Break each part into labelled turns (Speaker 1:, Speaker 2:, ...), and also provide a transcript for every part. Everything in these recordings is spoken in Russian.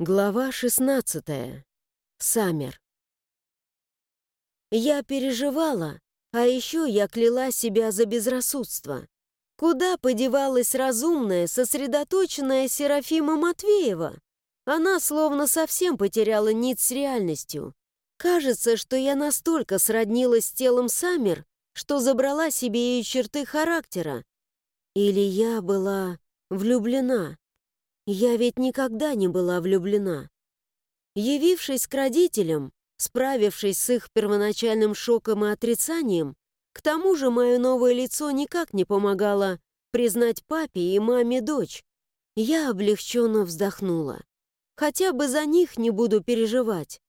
Speaker 1: Глава 16. Саммер. Я переживала, а еще я кляла себя за безрассудство. Куда подевалась разумная, сосредоточенная Серафима Матвеева? Она словно совсем потеряла нить с реальностью. Кажется, что я настолько сроднилась с телом Саммер, что забрала себе ее черты характера. Или я была влюблена. Я ведь никогда не была влюблена. Явившись к родителям, справившись с их первоначальным шоком и отрицанием, к тому же мое новое лицо никак не помогало признать папе и маме дочь. Я облегченно вздохнула. Хотя бы за них не буду переживать.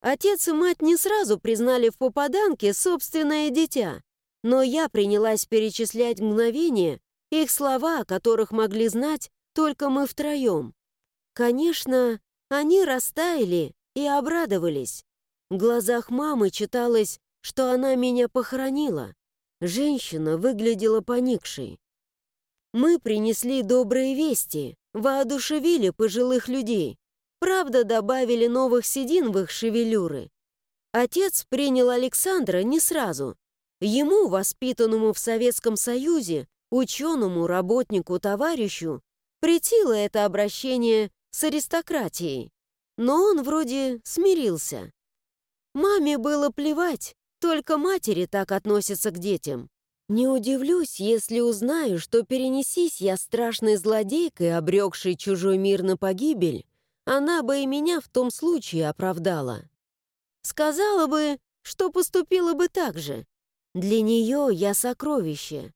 Speaker 1: Отец и мать не сразу признали в попаданке собственное дитя, но я принялась перечислять мгновения, их слова, о которых могли знать только мы втроем. Конечно, они растаяли и обрадовались. В глазах мамы читалось, что она меня похоронила. Женщина выглядела поникшей. Мы принесли добрые вести, воодушевили пожилых людей. Правда, добавили новых седин в их шевелюры. Отец принял Александра не сразу. Ему, воспитанному в Советском Союзе, ученому, работнику, товарищу, Притило это обращение с аристократией, но он вроде смирился. Маме было плевать, только матери так относятся к детям. Не удивлюсь, если узнаю, что перенесись я страшной злодейкой, обрекшей чужой мир на погибель, она бы и меня в том случае оправдала. Сказала бы, что поступила бы так же. Для нее я сокровище.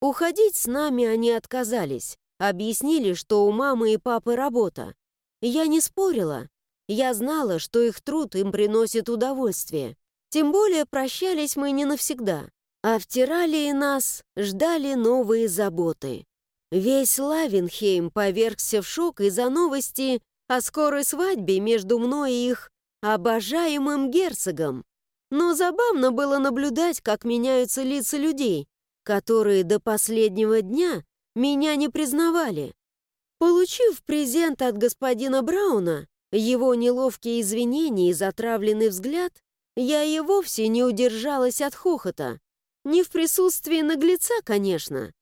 Speaker 1: Уходить с нами они отказались, Объяснили, что у мамы и папы работа. Я не спорила. Я знала, что их труд им приносит удовольствие. Тем более прощались мы не навсегда. А в Тиралии нас ждали новые заботы. Весь Лавенхейм повергся в шок из-за новости о скорой свадьбе между мной и их обожаемым герцогом. Но забавно было наблюдать, как меняются лица людей, которые до последнего дня меня не признавали. Получив презент от господина Брауна, его неловкие извинения и затравленный взгляд, я и вовсе не удержалась от хохота. Не в присутствии наглеца, конечно.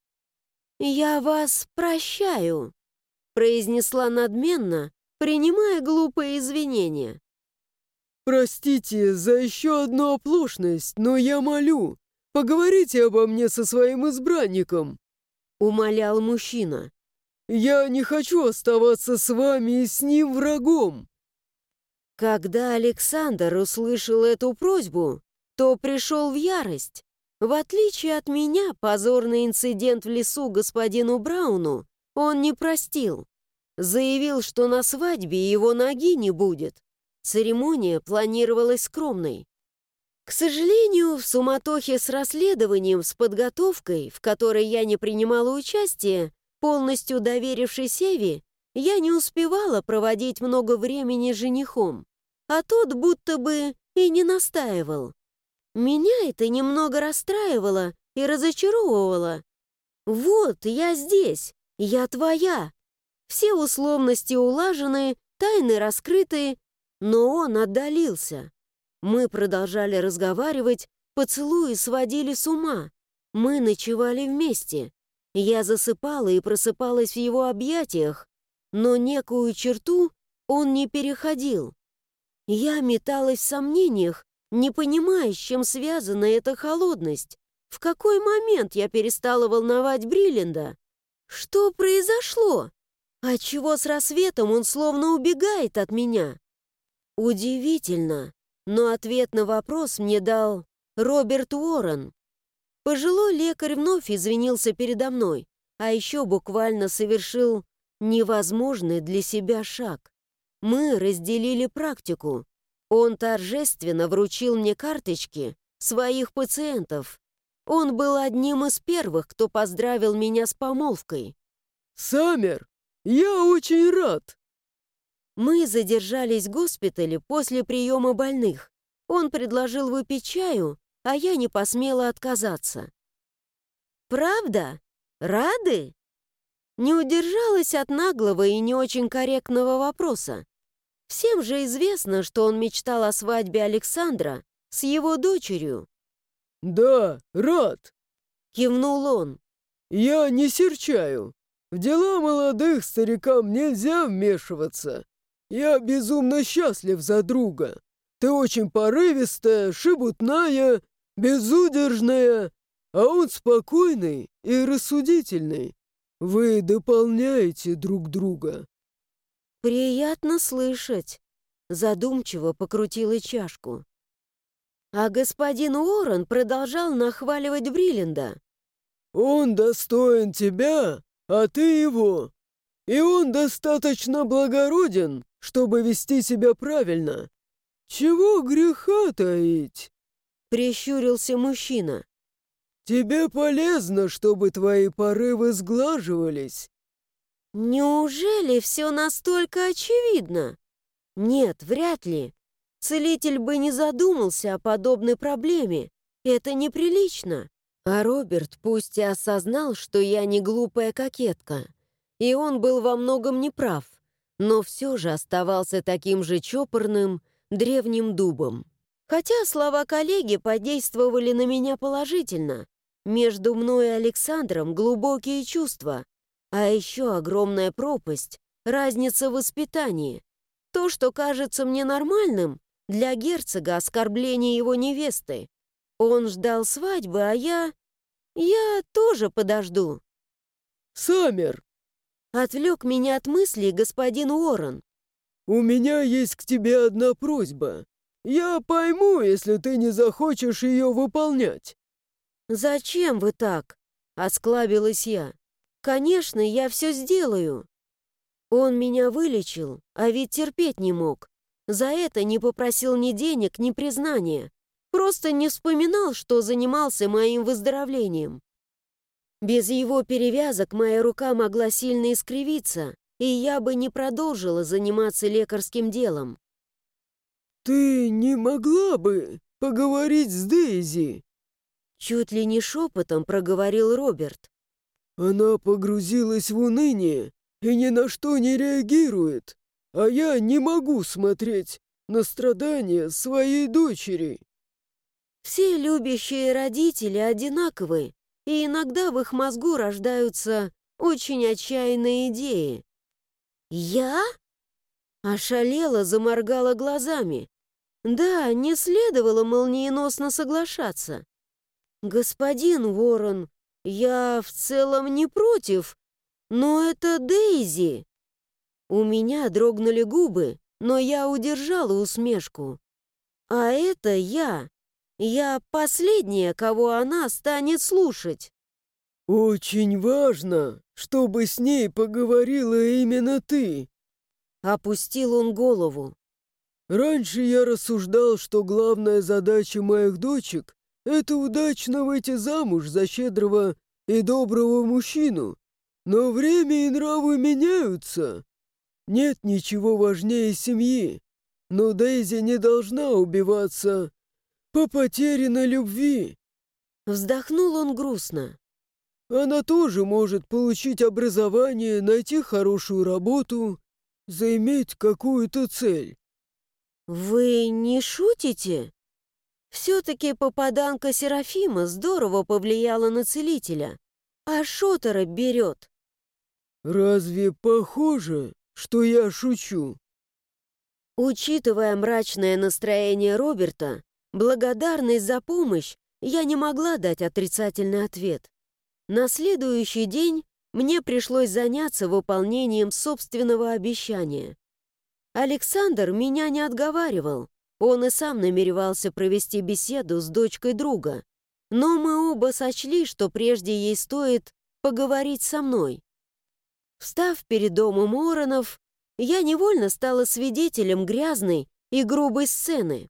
Speaker 1: «Я вас прощаю», — произнесла надменно, принимая глупые извинения.
Speaker 2: «Простите за еще одну оплошность, но я молю, поговорите обо мне со своим избранником»,
Speaker 1: умолял мужчина.
Speaker 2: «Я не хочу оставаться с вами и с ним врагом!»
Speaker 1: Когда Александр услышал эту просьбу, то пришел в ярость. В отличие от меня, позорный инцидент в лесу господину Брауну он не простил. Заявил, что на свадьбе его ноги не будет. Церемония планировалась скромной. К сожалению, в суматохе с расследованием, с подготовкой, в которой я не принимала участие, полностью доверившись Эви, я не успевала проводить много времени с женихом, а тот будто бы и не настаивал. Меня это немного расстраивало и разочаровывало. «Вот, я здесь, я твоя». Все условности улажены, тайны раскрыты, но он отдалился. Мы продолжали разговаривать, поцелуи сводили с ума. Мы ночевали вместе. Я засыпала и просыпалась в его объятиях, но некую черту он не переходил. Я металась в сомнениях, не понимая, с чем связана эта холодность. В какой момент я перестала волновать Бриллинда? Что произошло? Отчего с рассветом он словно убегает от меня? Удивительно, но ответ на вопрос мне дал Роберт Уоррен. Пожилой лекарь вновь извинился передо мной, а еще буквально совершил невозможный для себя шаг. Мы разделили практику. Он торжественно вручил мне карточки своих пациентов. Он был одним из первых, кто поздравил меня с помолвкой.
Speaker 2: «Саммер, я очень рад!»
Speaker 1: Мы задержались в госпитале после приема больных. Он предложил выпить чаю, а я не посмела отказаться. «Правда? Рады?» не удержалась от наглого и не очень корректного вопроса. Всем же известно, что он мечтал о свадьбе Александра с его дочерью.
Speaker 2: «Да, рад!»
Speaker 1: — кивнул он.
Speaker 2: «Я не серчаю. В дела молодых старикам нельзя вмешиваться. Я безумно счастлив за друга. Ты очень порывистая, шебутная, безудержная, а он спокойный и рассудительный. Вы дополняете друг друга».
Speaker 1: «Приятно слышать», — задумчиво покрутила чашку. А господин Уоррен продолжал нахваливать Бриллинда.
Speaker 2: «Он достоин тебя, а ты его. И он достаточно благороден, чтобы вести себя правильно. Чего греха таить?»
Speaker 1: Прищурился мужчина.
Speaker 2: «Тебе полезно, чтобы твои порывы сглаживались.
Speaker 1: Неужели все настолько очевидно? Нет, вряд ли. Целитель бы не задумался о подобной проблеме. Это неприлично. А Роберт пусть и осознал, что я не глупая кокетка, и он был во многом неправ, но все же оставался таким же чопорным, древним дубом. Хотя слова коллеги подействовали на меня положительно. Между мной и Александром глубокие чувства, а еще огромная пропасть, разница в воспитании. То, что кажется мне нормальным, для герцога оскорбление его невесты. Он ждал свадьбы, а я... Я тоже подожду.
Speaker 2: «Саммер!»
Speaker 1: Отвлек меня от мыслей господин Уоррен.
Speaker 2: «У меня есть к тебе одна просьба. Я пойму, если ты не захочешь ее выполнять».
Speaker 1: «Зачем вы так?» — осклабилась я. «Конечно, я все сделаю». Он меня вылечил, а ведь терпеть не мог. За это не попросил ни денег, ни признания. Просто не вспоминал, что занимался моим выздоровлением. Без его перевязок моя рука могла сильно искривиться, и я бы не продолжила заниматься лекарским делом.
Speaker 2: «Ты не могла бы поговорить с Дейзи?»
Speaker 1: Чуть ли не шепотом проговорил Роберт.
Speaker 2: Она погрузилась в уныние и ни на что не реагирует, а я не могу смотреть на страдания своей дочери.
Speaker 1: Все любящие родители одинаковы, и иногда в их мозгу рождаются очень отчаянные идеи. «Я?» Ошалела, заморгала глазами. Да, не следовало молниеносно соглашаться. «Господин Уоррен, я в целом не против, но это Дейзи. У меня дрогнули губы, но я удержала усмешку. А это я. Я последняя, кого она станет слушать.
Speaker 2: «Очень важно, чтобы с ней поговорила именно ты», —
Speaker 1: опустил он голову.
Speaker 2: «Раньше я рассуждал, что главная задача моих дочек это удачно выйти замуж за щедрого и доброго мужчину. Но время и нравы меняются. Нет ничего важнее семьи. Но Дейзи не должна убиваться по потерянной любви.
Speaker 1: Вздохнул он грустно.
Speaker 2: Она тоже может получить образование, найти хорошую работу, заиметь какую-то цель.
Speaker 1: «Вы не шутите?» Все-таки попаданка Серафима здорово повлияла на целителя, а Шотера берет.
Speaker 2: «Разве похоже, что я шучу?»
Speaker 1: Учитывая мрачное настроение Роберта, благодарность за помощь, я не могла дать отрицательный ответ. На следующий день мне пришлось заняться выполнением собственного обещания. Александр меня не отговаривал, он и сам намеревался провести беседу с дочкой друга, но мы оба сочли, что прежде ей стоит поговорить со мной. Встав перед домом Оронов, я невольно стала свидетелем грязной и грубой сцены.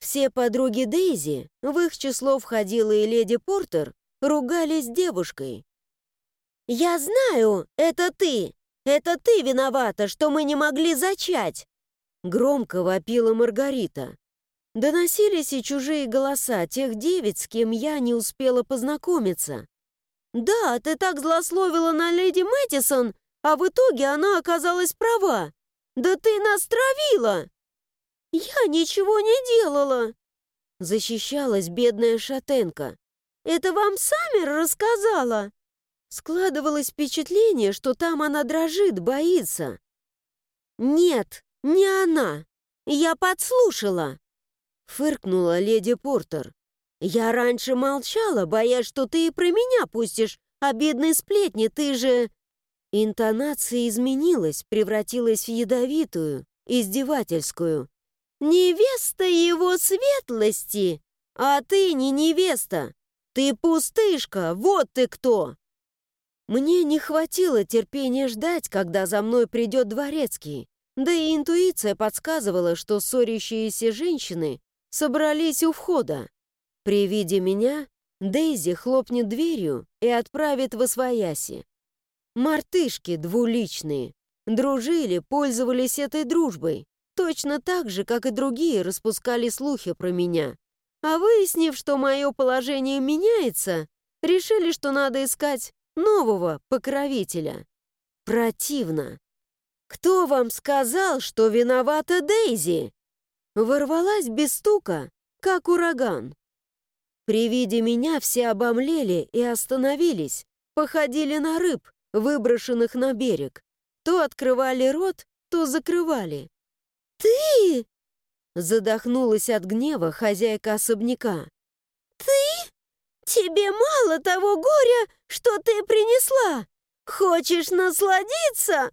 Speaker 1: Все подруги Дейзи, в их число входила и леди Портер, ругались с девушкой. «Я знаю, это ты! Это ты виновата, что мы не могли зачать!» Громко вопила Маргарита. Доносились и чужие голоса тех девиц, с кем я не успела познакомиться. Да, ты так злословила на леди Мэттисон, а в итоге она оказалась права. Да ты нас травила!» «Я ничего не делала!» Защищалась бедная шатенка. «Это вам Саммер рассказала?» Складывалось впечатление, что там она дрожит, боится. «Нет, не она. Я подслушала!» Фыркнула леди Портер. «Я раньше молчала, боясь, что ты и про меня пустишь, а бедные сплетни, ты же...» Интонация изменилась, превратилась в ядовитую, издевательскую. «Невеста его светлости! А ты не невеста! Ты пустышка! Вот ты кто!» Мне не хватило терпения ждать, когда за мной придет дворецкий, да и интуиция подсказывала, что ссорящиеся женщины собрались у входа. При виде меня Дейзи хлопнет дверью и отправит в освояси. Мартышки двуличные. Дружили, пользовались этой дружбой. Точно так же, как и другие распускали слухи про меня. А выяснив, что мое положение меняется, решили, что надо искать нового покровителя. Противно. «Кто вам сказал, что виновата Дейзи?» Ворвалась без стука, как ураган. При виде меня все обомлели и остановились, походили на рыб, выброшенных на берег. То открывали рот, то закрывали. «Ты?» Задохнулась от гнева хозяйка особняка. «Ты? Тебе мало того горя, что ты принесла? Хочешь насладиться?»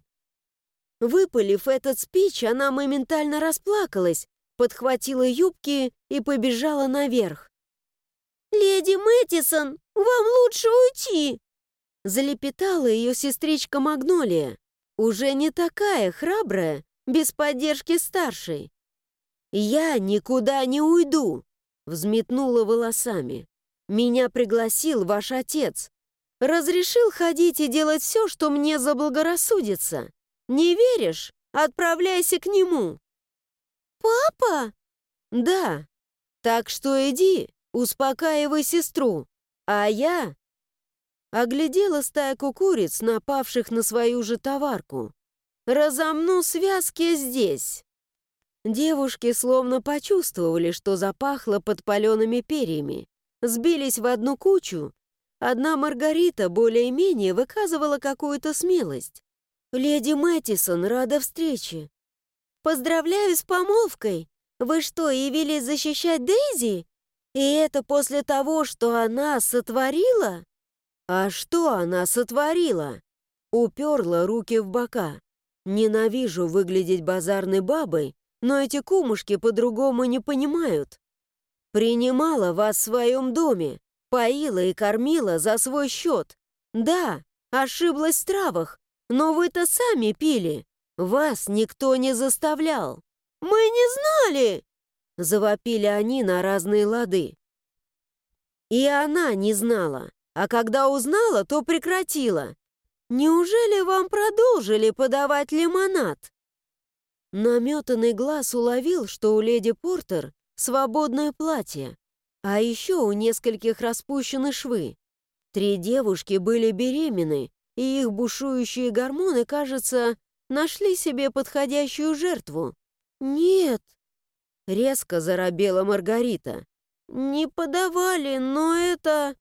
Speaker 1: Выпалив этот спич, она моментально расплакалась, подхватила юбки и побежала наверх. «Леди Мэттисон, вам лучше уйти!» Залепетала ее сестричка Магнолия, уже не такая храбрая, без поддержки старшей. «Я никуда не уйду!» — взметнула волосами. «Меня пригласил ваш отец. Разрешил ходить и делать все, что мне заблагорассудится. Не веришь? Отправляйся к нему!» «Папа?» «Да. Так что иди, успокаивай сестру. А я Оглядела стайку куриц, напавших на свою же товарку. «Разомну связки здесь!» Девушки словно почувствовали, что запахло подпаленными перьями. Сбились в одну кучу. Одна Маргарита более-менее выказывала какую-то смелость. «Леди Мэттисон, рада встрече!» «Поздравляю с помолвкой! Вы что, явились защищать Дейзи? И это после того, что она сотворила?» А что она сотворила? Уперла руки в бока. Ненавижу выглядеть базарной бабой, но эти кумушки по-другому не понимают. Принимала вас в своем доме, поила и кормила за свой счет. Да, ошиблась в травах, но вы-то сами пили. Вас никто не заставлял. Мы не знали! Завопили они на разные лады. И она не знала. А когда узнала, то прекратила. Неужели вам продолжили подавать лимонад? Наметанный глаз уловил, что у леди Портер свободное платье, а еще у нескольких распущены швы. Три девушки были беременны, и их бушующие гормоны, кажется, нашли себе подходящую жертву. «Нет!» — резко заробела Маргарита. «Не подавали, но это...»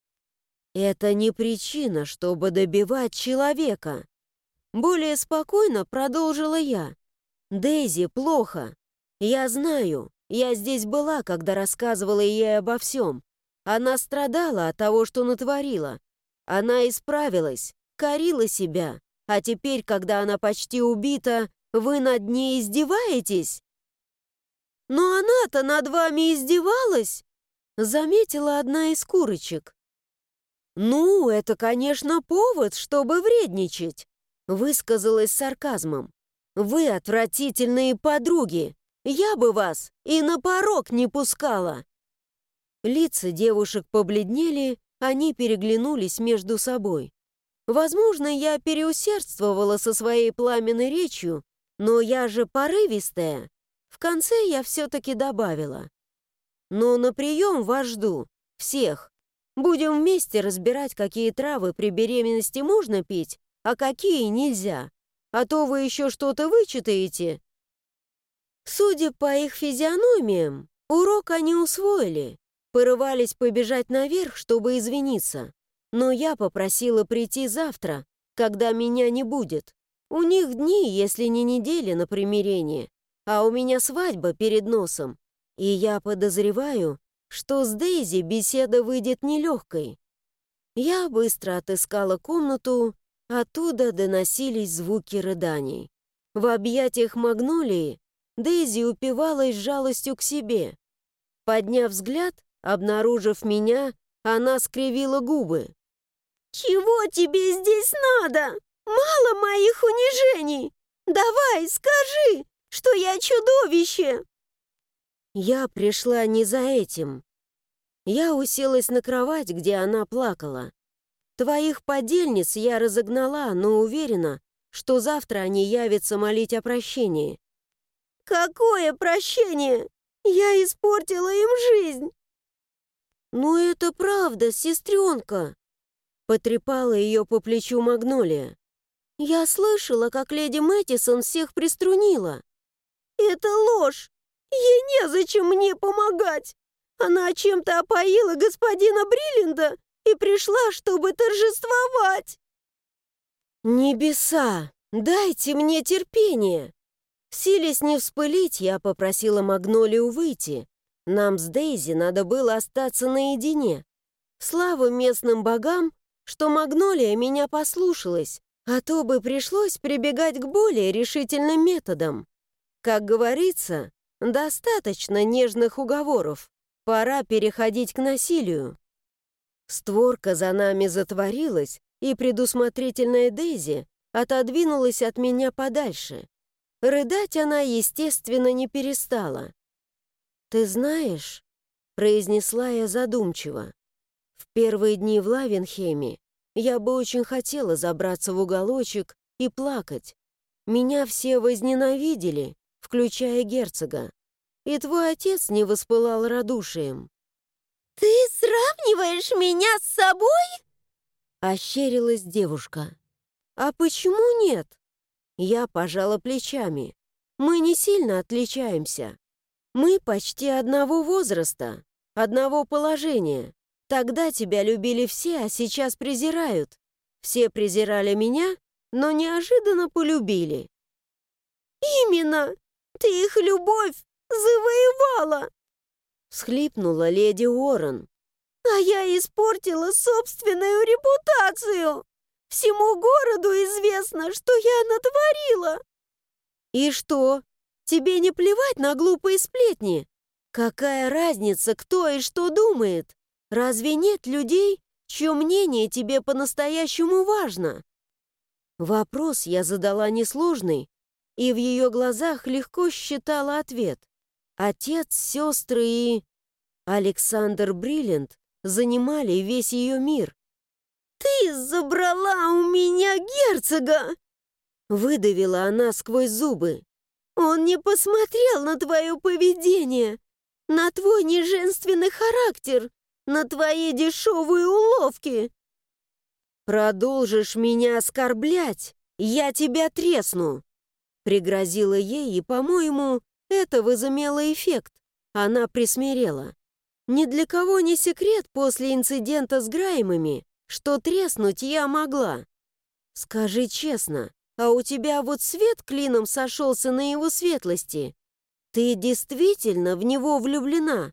Speaker 1: Это не причина, чтобы добивать человека. Более спокойно продолжила я. Дейзи плохо. Я знаю, я здесь была, когда рассказывала ей обо всем. Она страдала от того, что натворила. Она исправилась, корила себя. А теперь, когда она почти убита, вы над ней издеваетесь? Но она-то над вами издевалась, заметила одна из курочек. «Ну, это, конечно, повод, чтобы вредничать», — высказалась сарказмом. «Вы отвратительные подруги. Я бы вас и на порог не пускала». Лица девушек побледнели, они переглянулись между собой. Возможно, я переусердствовала со своей пламенной речью, но я же порывистая. В конце я все-таки добавила. «Но на прием вас жду. Всех. Будем вместе разбирать, какие травы при беременности можно пить, а какие нельзя. А то вы еще что-то вычитаете. Судя по их физиономиям, урок они усвоили. Порывались побежать наверх, чтобы извиниться. Но я попросила прийти завтра, когда меня не будет. У них дни, если не недели на примирение, а у меня свадьба перед носом. И я подозреваю, что с Дейзи беседа выйдет нелегкой. Я быстро отыскала комнату, оттуда доносились звуки рыданий. В объятиях Магнолии Дейзи упивалась жалостью к себе. Подняв взгляд, обнаружив меня, она скривила губы. «Чего тебе здесь надо? Мало моих унижений! Давай, скажи, что я чудовище!» Я пришла не за этим. Я уселась на кровать, где она плакала. Твоих подельниц я разогнала, но уверена, что завтра они явятся молить о прощении. «Какое прощение? Я испортила им жизнь!» «Ну это правда, сестренка!» Потрепала ее по плечу Магнолия. «Я слышала, как леди Мэттисон всех приструнила». «Это ложь! Ей незачем мне помогать! Она чем-то опоила господина Бриллинда и пришла, чтобы торжествовать!» «Небеса, дайте мне терпение!» Силясь не вспылить, я попросила Магнолию выйти. Нам с Дейзи надо было остаться наедине. Слава местным богам, что Магнолия меня послушалась, а то бы пришлось прибегать к более решительным методам. Как говорится, достаточно нежных уговоров. Пора переходить к насилию. Створка за нами затворилась, и предусмотрительная Дейзи отодвинулась от меня подальше. Рыдать она, естественно, не перестала. «Ты знаешь», — произнесла я задумчиво, «в первые дни в Лавенхеме я бы очень хотела забраться в уголочек и плакать. Меня все возненавидели, включая герцога. И твой отец не воспылал радушием». «Ты сравниваешь меня с собой?» Ощерилась девушка. «А почему нет?» Я пожала плечами. «Мы не сильно отличаемся. Мы почти одного возраста, одного положения. Тогда тебя любили все, а сейчас презирают. Все презирали меня, но неожиданно полюбили». «Именно! Ты их любовь завоевала!» Схлипнула леди Уоррен. «А я испортила собственную репутацию! Всему городу известно, что я натворила!» «И что? Тебе не плевать на глупые сплетни? Какая разница, кто и что думает? Разве нет людей, чье мнение тебе по-настоящему важно?» Вопрос я задала несложный, и в ее глазах легко считала ответ. Отец, сестры и... Александр Бриллиант занимали весь ее мир. «Ты забрала у меня герцога!» Выдавила она сквозь зубы. «Он не посмотрел на твое поведение, на твой неженственный характер, на твои дешевые уловки!» «Продолжишь меня оскорблять, я тебя тресну!» Пригрозила ей, и, по-моему, это возымело эффект. Она присмирела. Ни для кого не секрет после инцидента с Граймами, что треснуть я могла. Скажи честно, а у тебя вот свет клином сошелся на его светлости. Ты действительно в него влюблена?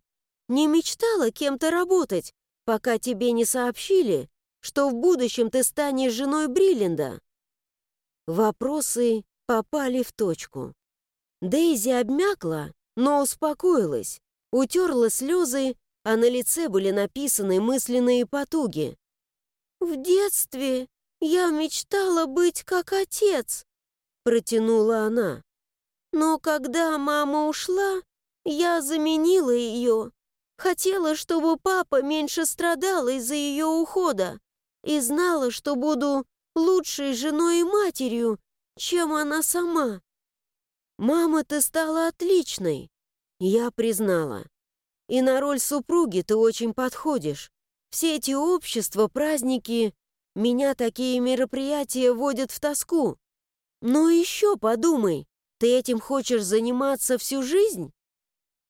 Speaker 1: Не мечтала кем-то работать, пока тебе не сообщили, что в будущем ты станешь женой Бриллинда? Вопросы попали в точку. Дейзи обмякла, но успокоилась, утерла слезы, а на лице были написаны мысленные потуги. «В детстве я мечтала быть как отец», — протянула она. «Но когда мама ушла, я заменила ее. Хотела, чтобы папа меньше страдал из-за ее ухода и знала, что буду лучшей женой и матерью, чем она сама. Мама, ты стала отличной, я признала. И на роль супруги ты очень подходишь. Все эти общества, праздники, меня такие мероприятия вводят в тоску. Но еще подумай, ты этим хочешь заниматься всю жизнь?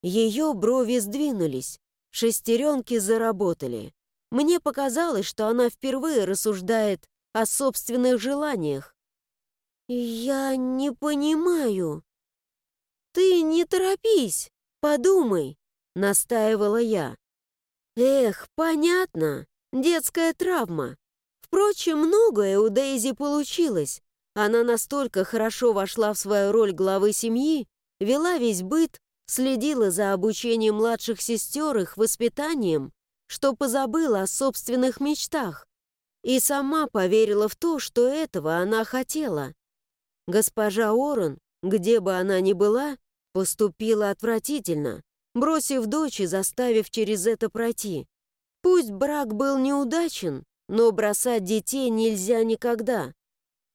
Speaker 1: Ее брови сдвинулись, шестеренки заработали. Мне показалось, что она впервые рассуждает о собственных желаниях. «Я не понимаю». «Ты не торопись, подумай», — настаивала я. «Эх, понятно, детская травма. Впрочем, многое у Дейзи получилось. Она настолько хорошо вошла в свою роль главы семьи, вела весь быт, следила за обучением младших сестер, их воспитанием, что позабыла о собственных мечтах и сама поверила в то, что этого она хотела. Госпожа Орен, где бы она ни была, поступила отвратительно, бросив дочь и заставив через это пройти. Пусть брак был неудачен, но бросать детей нельзя никогда.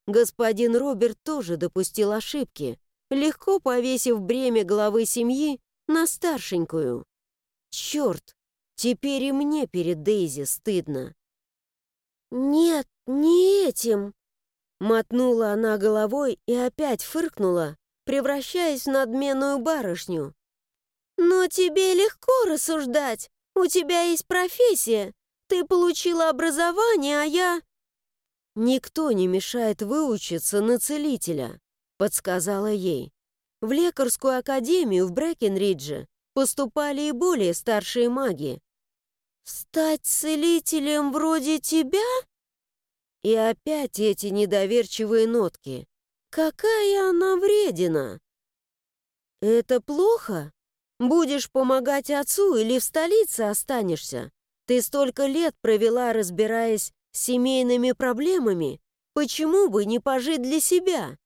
Speaker 1: Господин Роберт тоже допустил ошибки, легко повесив бремя главы семьи на старшенькую. Черт, теперь и мне перед Дейзи стыдно. «Нет, не этим!» Мотнула она головой и опять фыркнула, превращаясь в надменную барышню. «Но тебе легко рассуждать. У тебя есть профессия. Ты получила образование, а я...» «Никто не мешает выучиться на целителя», — подсказала ей. «В лекарскую академию в Брэкенридже поступали и более старшие маги. «Стать целителем вроде тебя?» И опять эти недоверчивые нотки. «Какая она вредина!» «Это плохо? Будешь помогать отцу или в столице останешься? Ты столько лет провела, разбираясь с семейными проблемами. Почему бы не пожить для себя?»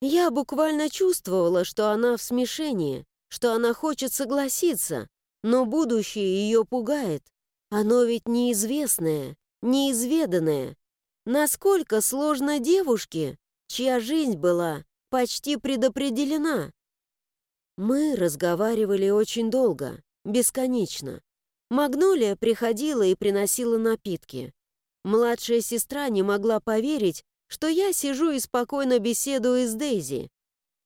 Speaker 1: Я буквально чувствовала, что она в смешении, что она хочет согласиться, но будущее ее пугает. Оно ведь неизвестное, неизведанное. Насколько сложно девушке, чья жизнь была почти предопределена. Мы разговаривали очень долго, бесконечно. Магнолия приходила и приносила напитки. Младшая сестра не могла поверить, что я сижу и спокойно беседую с Дейзи.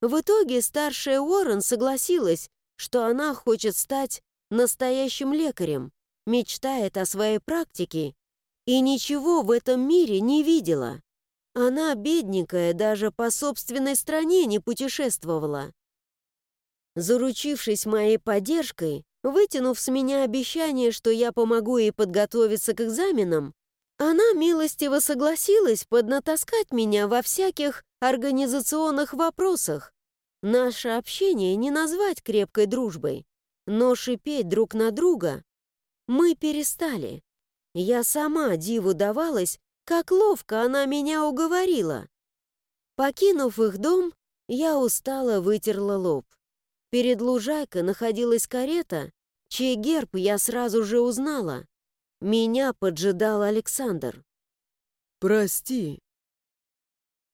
Speaker 1: В итоге старшая Уоррен согласилась, что она хочет стать настоящим лекарем, мечтает о своей практике и ничего в этом мире не видела. Она, бедненькая, даже по собственной стране не путешествовала. Заручившись моей поддержкой, вытянув с меня обещание, что я помогу ей подготовиться к экзаменам, она милостиво согласилась поднатаскать меня во всяких организационных вопросах. Наше общение не назвать крепкой дружбой, но шипеть друг на друга мы перестали. Я сама диву давалась, как ловко она меня уговорила. Покинув их дом, я устало вытерла лоб. Перед лужайкой находилась карета, чей герб я сразу же узнала. Меня поджидал Александр.
Speaker 2: «Прости».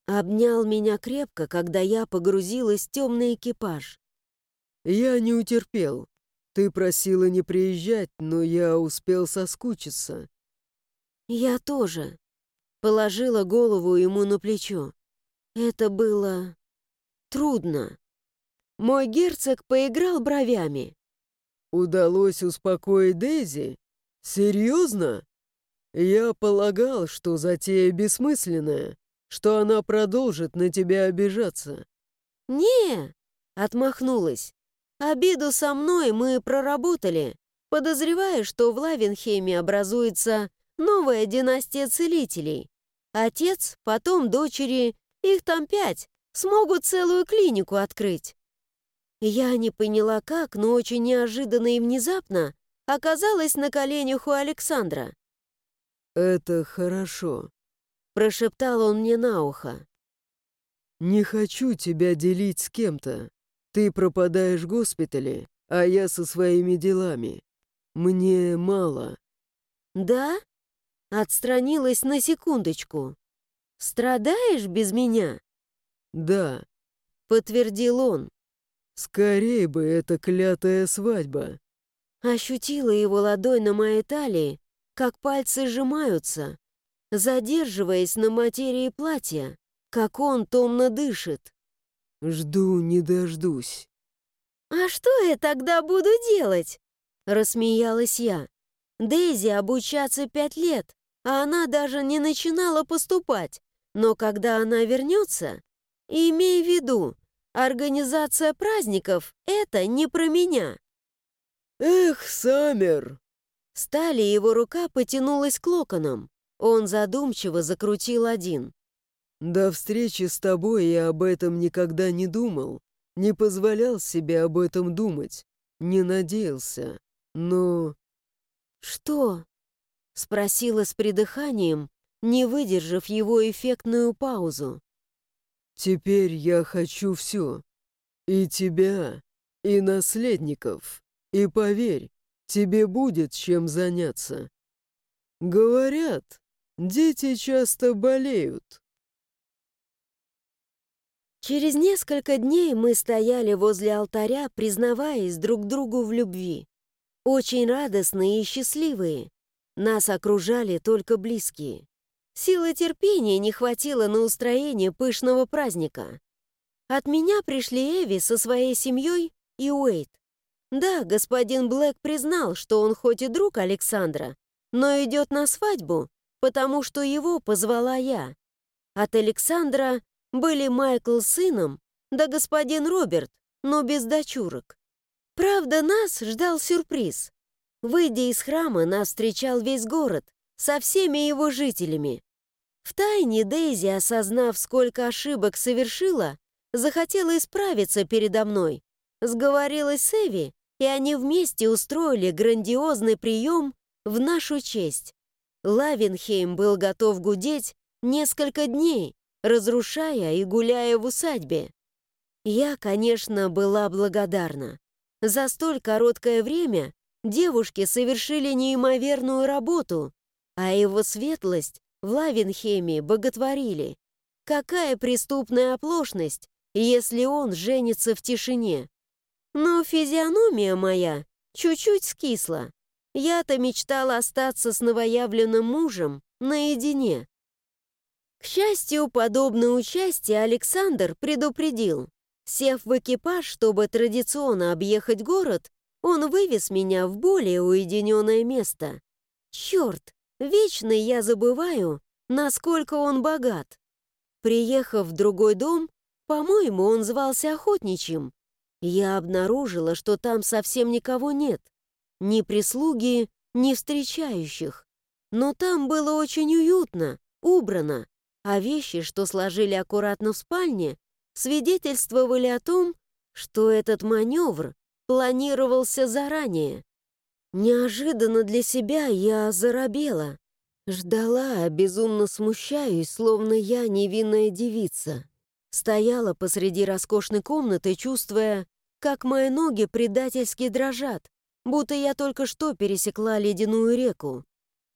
Speaker 1: Обнял меня крепко, когда я погрузилась в темный экипаж.
Speaker 2: «Я не утерпел. Ты просила не приезжать, но я успел соскучиться.
Speaker 1: Я тоже. Положила голову ему на плечо. Это было трудно. Мой герцог поиграл бровями.
Speaker 2: Удалось успокоить Дейзи? Серьезно? Я полагал, что затея бессмысленная, что она продолжит на тебя обижаться.
Speaker 1: Не, отмахнулась. Обиду со мной мы проработали, подозревая, что в Лавенхеме образуется новая династия целителей. Отец, потом дочери, их там пять, смогут целую клинику открыть. Я не поняла как, но очень неожиданно и внезапно оказалась на коленях у Александра.
Speaker 2: «Это хорошо», —
Speaker 1: прошептал он мне на ухо.
Speaker 2: «Не хочу тебя делить с кем-то. Ты пропадаешь в госпитале, а я со своими делами. Мне мало».
Speaker 1: «Да?» Отстранилась на секундочку. «Страдаешь без меня?»
Speaker 2: «Да», —
Speaker 1: подтвердил он.
Speaker 2: «Скорее бы эта клятая свадьба».
Speaker 1: Ощутила его ладонь на моей талии, как пальцы сжимаются, задерживаясь на материи платья, как он томно дышит.
Speaker 2: «Жду не дождусь».
Speaker 1: «А что я тогда буду делать?» — рассмеялась я. Дейзи обучаться пять лет, а она даже не начинала поступать. Но когда она вернется, имей в виду, организация праздников — это не про меня.
Speaker 2: «Эх, Саммер!»
Speaker 1: Стали его рука потянулась к локонам. Он задумчиво закрутил один.
Speaker 2: «До встречи с тобой я об этом никогда не думал, не позволял себе об этом думать, не надеялся, но...»
Speaker 1: «Что?» — спросила с придыханием, не выдержав его эффектную паузу.
Speaker 2: «Теперь я хочу все. И тебя, и наследников. И поверь, тебе будет чем заняться. Говорят, дети часто болеют».
Speaker 1: Через несколько дней мы стояли возле алтаря, признаваясь друг другу в любви. Очень радостные и счастливые. Нас окружали только близкие. Силы терпения не хватило на устроение пышного праздника. От меня пришли Эви со своей семьей и Уэйт. Да, господин Блэк признал, что он хоть и друг Александра, но идет на свадьбу, потому что его позвала я. От Александра были Майкл сыном, да господин Роберт, но без дочурок. Правда, нас ждал сюрприз. Выйдя из храма, нас встречал весь город со всеми его жителями. Втайне Дейзи, осознав, сколько ошибок совершила, захотела исправиться передо мной. Сговорилась с Эви, и они вместе устроили грандиозный прием в нашу честь. Лавенхейм был готов гудеть несколько дней, разрушая и гуляя в усадьбе. Я, конечно, была благодарна. За столь короткое время девушки совершили неимоверную работу, а его светлость в Лавенхеме боготворили. Какая преступная оплошность, если он женится в тишине? Но физиономия моя чуть-чуть скисла. Я-то мечтала остаться с новоявленным мужем наедине. К счастью, подобное участие Александр предупредил. Сев в экипаж, чтобы традиционно объехать город, он вывез меня в более уединенное место. Черт, вечно я забываю, насколько он богат. Приехав в другой дом, по-моему, он звался Охотничьим, я обнаружила, что там совсем никого нет. Ни прислуги, ни встречающих. Но там было очень уютно, убрано, а вещи, что сложили аккуратно в спальне, свидетельствовали о том, что этот маневр планировался заранее. Неожиданно для себя я заробела. Ждала, безумно смущаюсь, словно я невинная девица. Стояла посреди роскошной комнаты, чувствуя, как мои ноги предательски дрожат, будто я только что пересекла ледяную реку.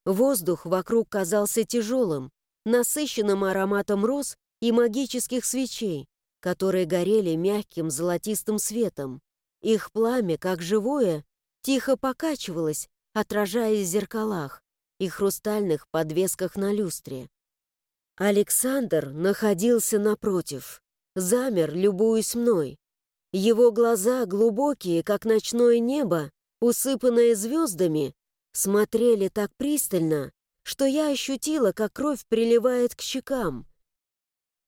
Speaker 1: Воздух вокруг казался тяжелым, насыщенным ароматом роз и магических свечей, которые горели мягким золотистым светом. Их пламя, как живое, тихо покачивалось, отражаясь в зеркалах и хрустальных подвесках на люстре. Александр находился напротив, замер, любуясь мной. Его глаза, глубокие, как ночное небо, усыпанное звездами, смотрели так пристально, что я ощутила, как кровь приливает к щекам.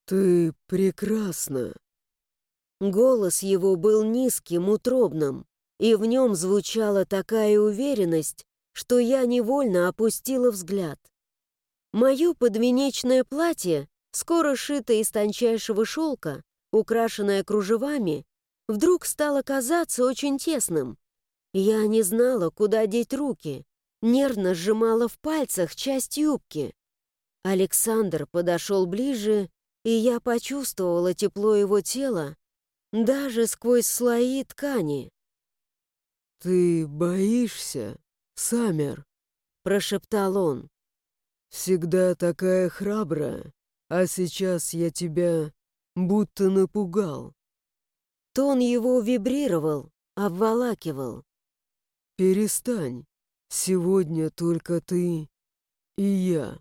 Speaker 2: «Ты прекрасна!»
Speaker 1: Голос его был низким, утробным, и в нем звучала такая уверенность, что я невольно опустила взгляд. Мое подвенечное платье, скоро шитое из тончайшего шелка, украшенное кружевами, вдруг стало казаться очень тесным. Я не знала, куда деть руки, нервно сжимала в пальцах часть юбки. Александр подошел ближе и я почувствовала тепло его тела даже сквозь слои ткани.
Speaker 2: «Ты боишься, Самер?» — прошептал он. «Всегда такая храбрая, а сейчас я тебя будто напугал».
Speaker 1: Тон его вибрировал, обволакивал.
Speaker 2: «Перестань, Сегодня только ты и я».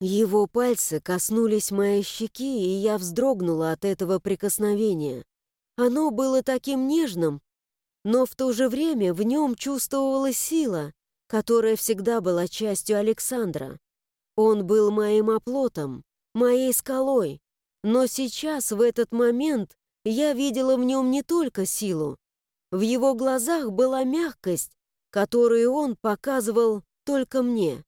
Speaker 1: Его пальцы коснулись моей щеки, и я вздрогнула от этого прикосновения. Оно было таким нежным, но в то же время в нем чувствовалась сила, которая всегда была частью Александра. Он был моим оплотом, моей скалой, но сейчас, в этот момент, я видела в нем не только силу. В его глазах была мягкость, которую он показывал только мне.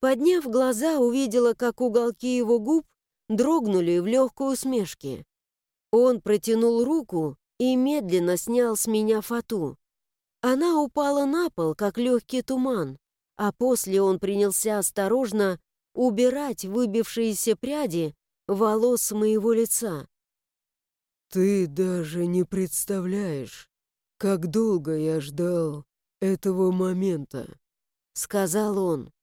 Speaker 1: Подняв глаза, увидела, как уголки его губ дрогнули в легкой усмешке. Он протянул руку и медленно снял с меня фату. Она упала на пол, как легкий туман, а после он принялся осторожно убирать выбившиеся пряди волос моего лица.
Speaker 2: «Ты даже не представляешь, как долго я ждал этого момента», —
Speaker 1: сказал он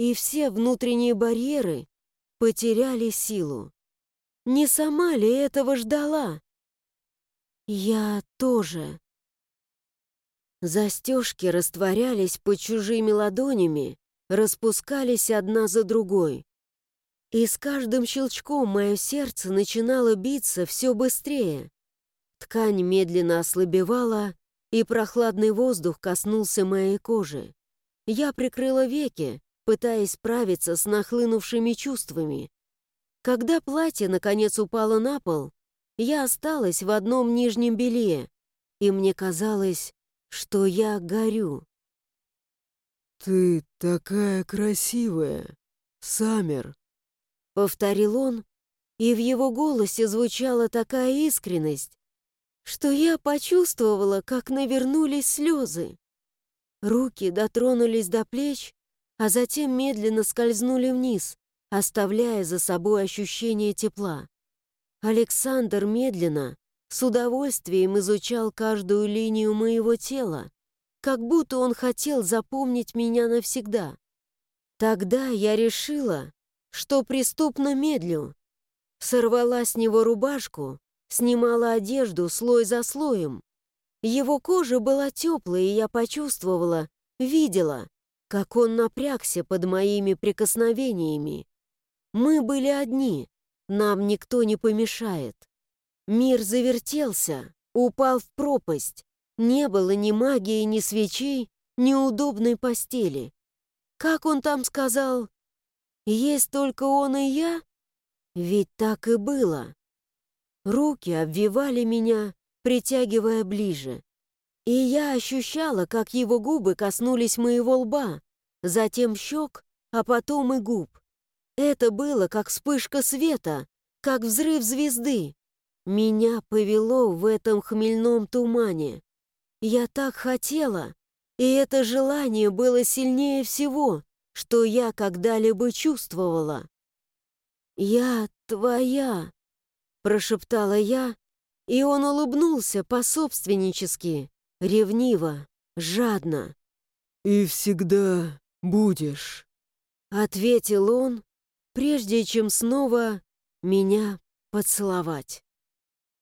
Speaker 1: и все внутренние барьеры потеряли силу. Не сама ли этого ждала? Я тоже. Застежки растворялись под чужими ладонями, распускались одна за другой. И с каждым щелчком мое сердце начинало биться все быстрее. Ткань медленно ослабевала, и прохладный воздух коснулся моей кожи. Я прикрыла веки, пытаясь справиться с нахлынувшими чувствами. Когда платье наконец упало на пол, я осталась в одном нижнем белье, и мне казалось, что я горю.
Speaker 2: «Ты такая красивая, Саммер!»
Speaker 1: — повторил он, и в его голосе звучала такая искренность, что я почувствовала, как навернулись слезы. Руки дотронулись до плеч, а затем медленно скользнули вниз, оставляя за собой ощущение тепла. Александр медленно, с удовольствием изучал каждую линию моего тела, как будто он хотел запомнить меня навсегда. Тогда я решила, что преступно медлю. Сорвала с него рубашку, снимала одежду слой за слоем. Его кожа была теплой, и я почувствовала, видела, как он напрягся под моими прикосновениями. Мы были одни, нам никто не помешает. Мир завертелся, упал в пропасть. Не было ни магии, ни свечей, ни удобной постели. Как он там сказал? Есть только он и я? Ведь так и было. Руки обвивали меня, притягивая ближе. И я ощущала, как его губы коснулись моего лба, затем щек, а потом и губ. Это было как вспышка света, как взрыв звезды. Меня повело в этом хмельном тумане. Я так хотела, и это желание было сильнее всего, что я когда-либо чувствовала. «Я твоя», — прошептала я, и он улыбнулся пособственнически, ревниво, жадно.
Speaker 2: «И всегда будешь», —
Speaker 1: ответил он, прежде чем снова меня поцеловать.